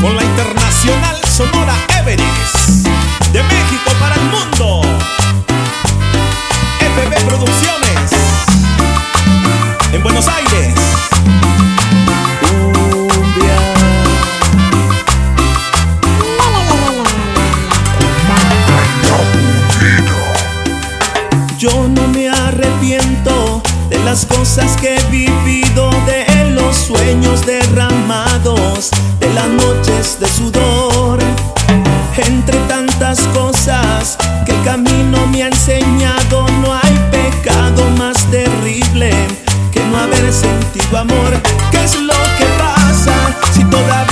con la internacional Sonora Everest de México para el mundo. FB Producciones en Buenos Aires. Yo no me arrepiento de las cosas que he vivido de de las noches de sudor. Entre tantas cosas que el camino me ha enseñado, no hay pecado más terrible que no haber sentido amor. ¿Qué es lo que pasa si todavía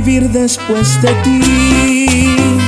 vivir después de ti.